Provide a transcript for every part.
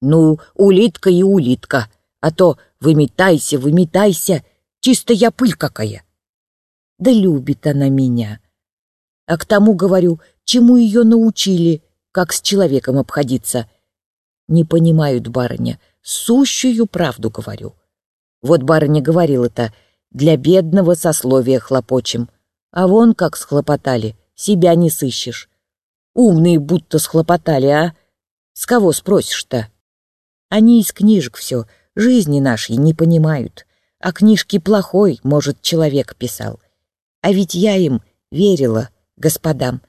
Ну, улитка и улитка, а то выметайся, выметайся, чисто я пыль какая. Да любит она меня. А к тому, говорю, чему ее научили, как с человеком обходиться. Не понимают, барыня, сущую правду говорю. Вот барыня говорила-то, для бедного сословия хлопочем. А вон как схлопотали, себя не сыщешь. Умные будто схлопотали, а? С кого спросишь-то? Они из книжек все, жизни нашей не понимают. А книжки плохой, может, человек писал. А ведь я им верила, господам.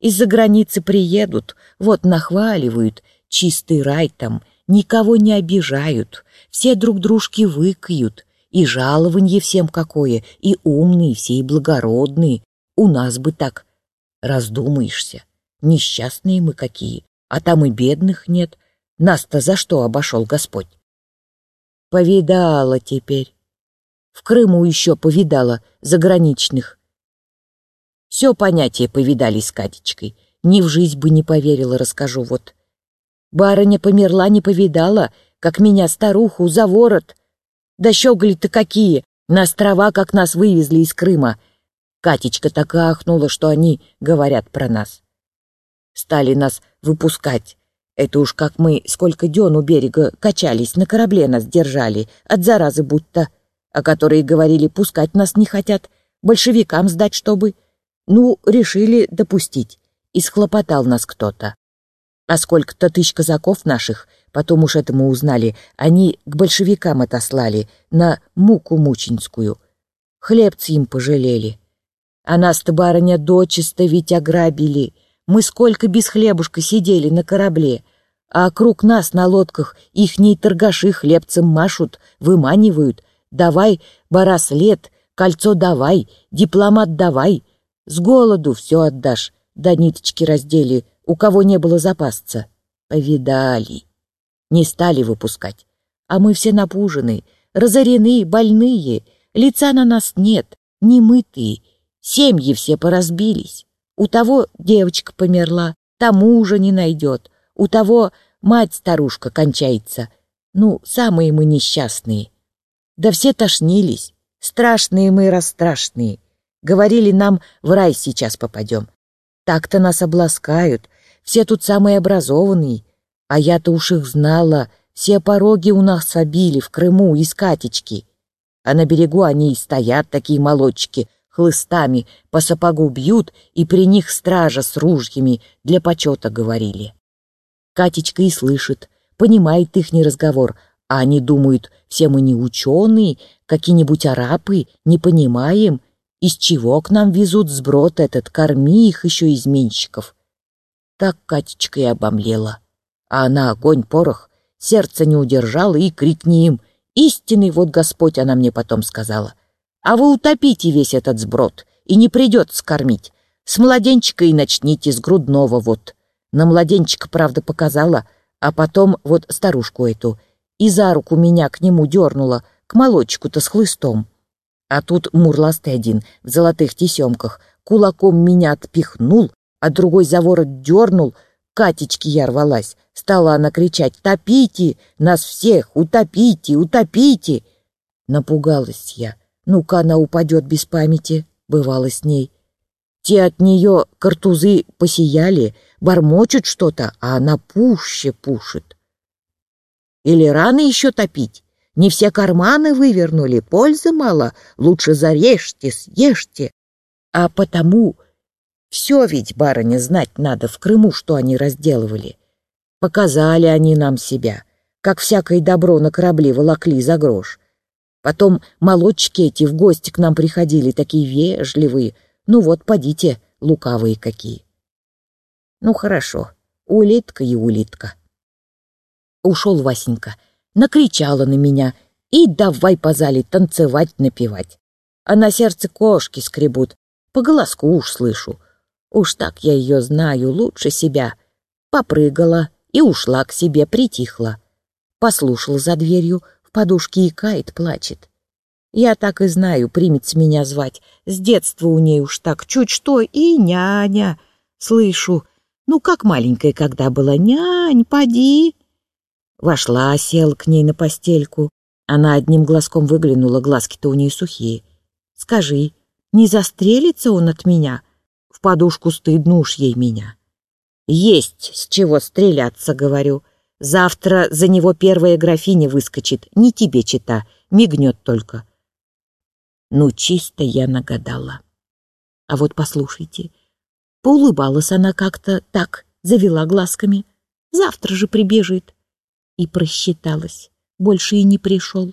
Из-за границы приедут, вот нахваливают, чистый рай там, никого не обижают, все друг дружки выкают, и жалованье всем какое, и умные все, и благородные. У нас бы так. Раздумаешься. Несчастные мы какие, а там и бедных нет. Нас-то за что обошел Господь? Повидала теперь. В Крыму еще повидала заграничных. Все понятие повидали с Катечкой. Ни в жизнь бы не поверила, расскажу вот. Барыня померла, не повидала, как меня старуху за ворот да щеголи-то какие! На острова, как нас вывезли из Крыма. Катечка так ахнула, что они говорят про нас. Стали нас выпускать. Это уж как мы сколько дён у берега качались, на корабле нас держали, от заразы будто, о которой говорили, пускать нас не хотят, большевикам сдать, чтобы. Ну, решили допустить, и схлопотал нас кто-то. А сколько-то тысяч казаков наших Потом уж это мы узнали. Они к большевикам отослали на муку мученскую. Хлебцы им пожалели. А нас-то, барыня, дочисто ведь ограбили. Мы сколько без хлебушка сидели на корабле, а круг нас на лодках ихние торгаши хлебцем машут, выманивают. Давай, бараслет, кольцо давай, дипломат давай. С голоду все отдашь, до ниточки раздели, у кого не было запасца. Повидали не стали выпускать. А мы все напужены, разорены, больные, лица на нас нет, немытые, семьи все поразбились. У того девочка померла, тому уже не найдет, у того мать-старушка кончается. Ну, самые мы несчастные. Да все тошнились, страшные мы расстрашные. Говорили нам, в рай сейчас попадем. Так-то нас обласкают, все тут самые образованные, а я-то уж их знала, все пороги у нас обили в Крыму из Катечки. А на берегу они и стоят, такие молодчики, хлыстами, по сапогу бьют, и при них стража с ружьями для почета говорили. Катечка и слышит, понимает ихний разговор, а они думают, все мы не ученые, какие-нибудь арапы, не понимаем, из чего к нам везут сброд этот, корми их еще изменщиков. Так Катечка и обомлела а она огонь-порох, сердце не удержала и крикни им. «Истинный вот Господь!» она мне потом сказала. «А вы утопите весь этот сброд, и не придется кормить. С младенчика и начните, с грудного вот». На младенчика, правда, показала, а потом вот старушку эту. И за руку меня к нему дернула, к молочку-то с хлыстом. А тут мурластый один, в золотых тесемках, кулаком меня отпихнул, а другой за ворот дернул — Катечки я рвалась. Стала она кричать «Топите! Нас всех! Утопите! Утопите!» Напугалась я. Ну-ка она упадет без памяти, бывало с ней. Те от нее картузы посияли, бормочут что-то, а она пуще пушит. Или рано еще топить? Не все карманы вывернули, пользы мало, лучше зарежьте, съешьте. А потому все ведь, барыня, знать надо в Крыму, что они разделывали. Показали они нам себя, как всякое добро на корабле волокли за грош. Потом молодчики эти в гости к нам приходили, такие вежливые. Ну вот, подите, лукавые какие. Ну хорошо, улитка и улитка. Ушел Васенька, накричала на меня и давай по зале танцевать, напевать. А на сердце кошки скребут, по голоску уж слышу. Уж так я ее знаю лучше себя. Попрыгала и ушла к себе, притихла. Послушал за дверью, в подушке икает, плачет. Я так и знаю, примется меня звать. С детства у ней уж так чуть что и няня. Слышу, ну как маленькая когда была, нянь, поди. Вошла, села к ней на постельку. Она одним глазком выглянула, глазки-то у нее сухие. «Скажи, не застрелится он от меня? В подушку стыдно уж ей меня». «Есть с чего стреляться», — говорю. «Завтра за него первая графиня выскочит, не тебе чита, мигнет только». Ну, чисто я нагадала. А вот послушайте, поулыбалась она как-то так, завела глазками. Завтра же прибежит. И просчиталась. Больше и не пришел.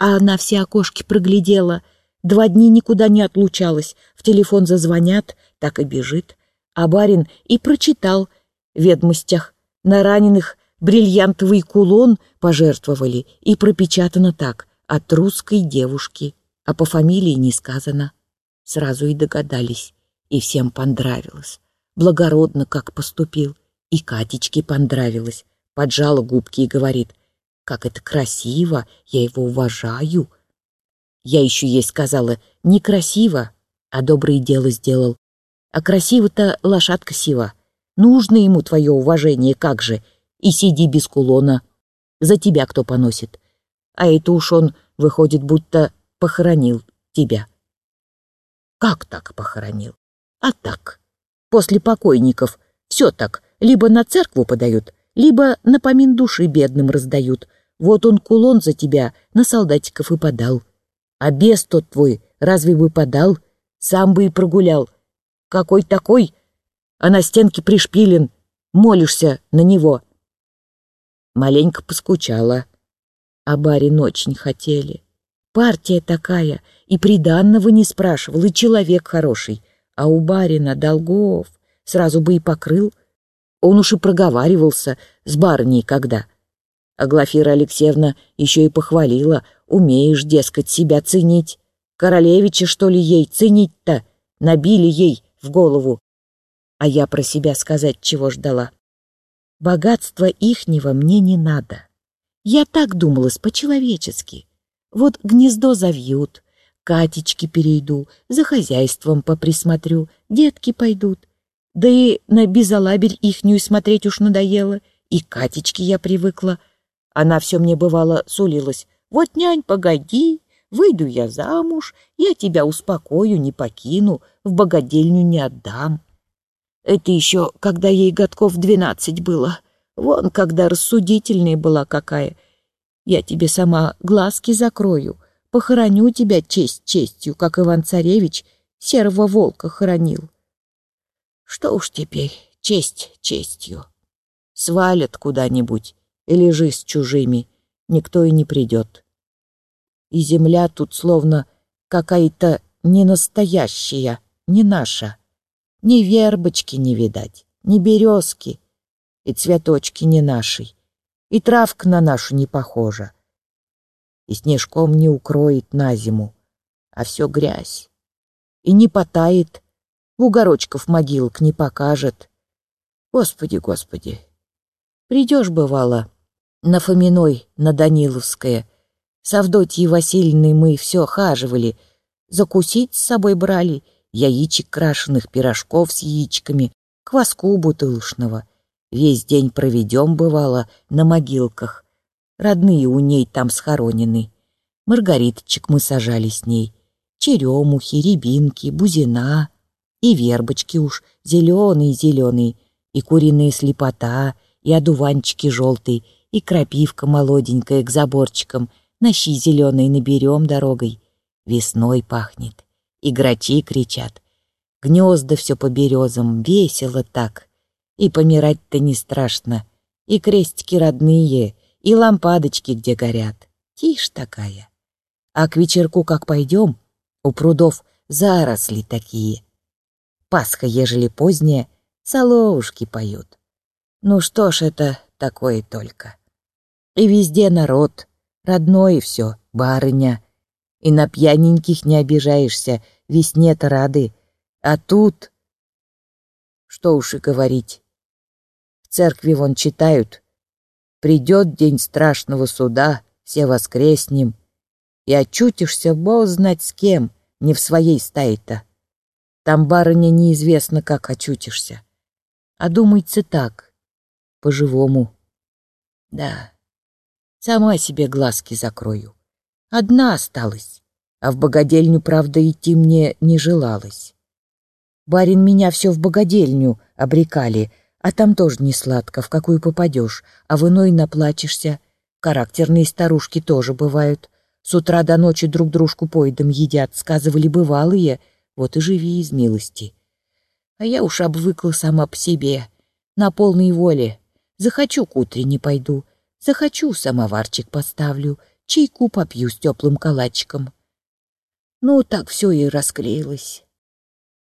А она все окошки проглядела. Два дня никуда не отлучалась. В телефон зазвонят, так и бежит. А барин и прочитал ведомостях. На раненых бриллиантовый кулон пожертвовали. И пропечатано так. От русской девушки. А по фамилии не сказано. Сразу и догадались. И всем понравилось. Благородно как поступил. И Катечке понравилось поджала губки и говорит, «Как это красиво, я его уважаю». Я еще ей сказала, не красиво, а доброе дело сделал. А красиво-то лошадка сива. Нужно ему твое уважение, как же. И сиди без кулона. За тебя кто поносит. А это уж он, выходит, будто похоронил тебя. Как так похоронил? А так. После покойников все так. Либо на церкву подают, либо на помин души бедным раздают. Вот он кулон за тебя на солдатиков и подал. А бес тот твой разве бы подал? Сам бы и прогулял. Какой такой? А на стенке пришпилен. Молишься на него. Маленько поскучала. А барин очень хотели. Партия такая, и приданного не спрашивал, и человек хороший. А у барина долгов сразу бы и покрыл — он уж и проговаривался с барыней когда. А Глафира Алексеевна еще и похвалила, умеешь, дескать, себя ценить. Королевича, что ли, ей ценить-то? Набили ей в голову. А я про себя сказать чего ждала. Богатства ихнего мне не надо. Я так думалась по-человечески. Вот гнездо завьют, катечки перейду, за хозяйством поприсмотрю, детки пойдут — да и на безалаберь ихнюю смотреть уж надоело, и Катечке я привыкла. Она все мне бывало сулилась. «Вот, нянь, погоди, выйду я замуж, я тебя успокою, не покину, в богадельню не отдам». Это еще, когда ей годков двенадцать было. Вон, когда рассудительная была какая. Я тебе сама глазки закрою, похороню тебя честь честью, как Иван-царевич серого волка хоронил. Что уж теперь, честь честью. Свалят куда-нибудь и лежи с чужими, никто и не придет. И земля тут словно какая-то не настоящая, не наша. Ни вербочки не видать, ни березки, и цветочки не нашей, и травка на нашу не похожа. И снежком не укроет на зиму, а все грязь. И не потает, угорочков могилок не покажет. Господи, господи. Придешь, бывало, на Фоминой, на Даниловское. С Авдотьей Васильевной мы все хаживали. Закусить с собой брали, яичек крашеных, пирожков с яичками, кваску бутылочного. Весь день проведем, бывало, на могилках. Родные у ней там схоронены. Маргариточек мы сажали с ней. Черемухи, рябинки, бузина и вербочки уж зеленые-зеленые, и куриная слепота, и одуванчики желтые, и крапивка молоденькая к заборчикам, на щи зеленые наберем дорогой. Весной пахнет, и грачи кричат. Гнезда все по березам, весело так. И помирать-то не страшно, и крестики родные, и лампадочки где горят. Тишь такая. А к вечерку как пойдем, у прудов заросли такие, Пасха, ежели поздняя, соловушки поют. Ну что ж это такое только. И везде народ, родной и все, барыня. И на пьяненьких не обижаешься, весне-то рады. А тут... Что уж и говорить. В церкви вон читают. Придет день страшного суда, все воскреснем. И очутишься, бог знать с кем, не в своей стае-то. Там, барыня, неизвестно, как очутишься. А думается так, по-живому. Да, Сама себе глазки закрою. Одна осталась, а в богадельню, правда, идти мне не желалось. Барин меня все в богадельню обрекали, а там тоже не сладко, в какую попадешь, а в иной наплачешься. Характерные старушки тоже бывают. С утра до ночи друг дружку поедом едят, сказывали бывалые, вот и живи из милости. А я уж обвыкла сама по себе, на полной воле. Захочу к утренне пойду, захочу самоварчик поставлю, чайку попью с теплым калачиком. Ну, так все и расклеилось.